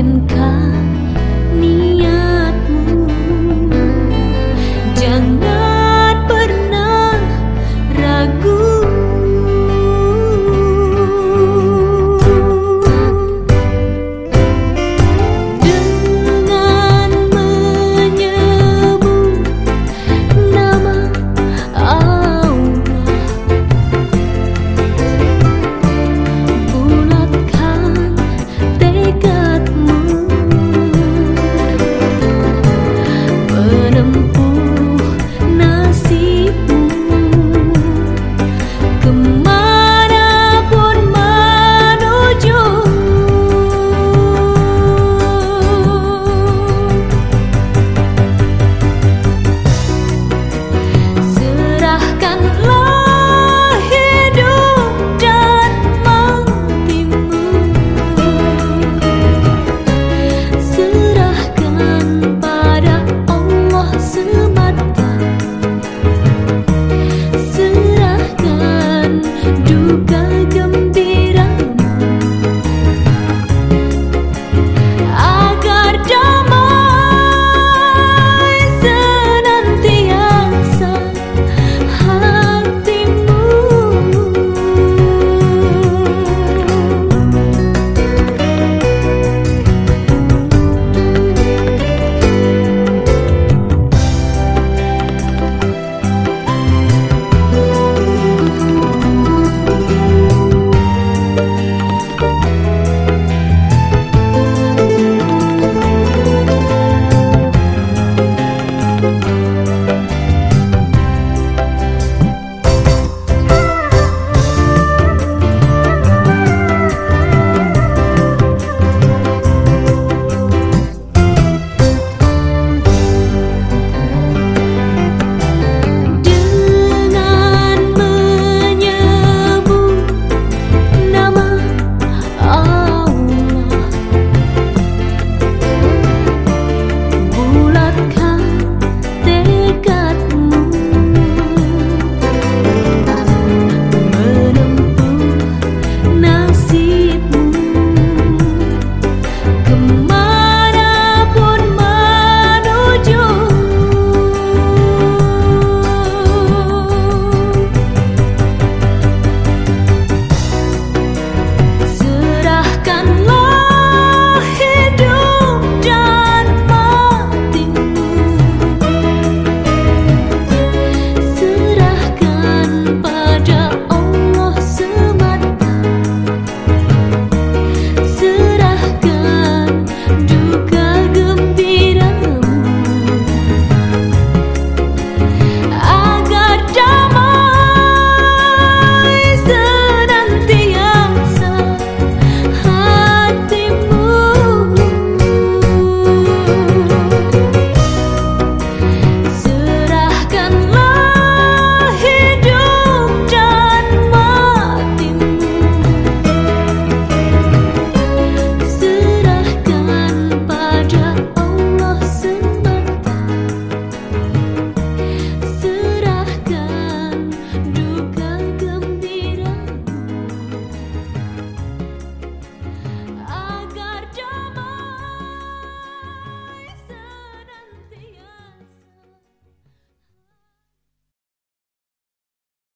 kim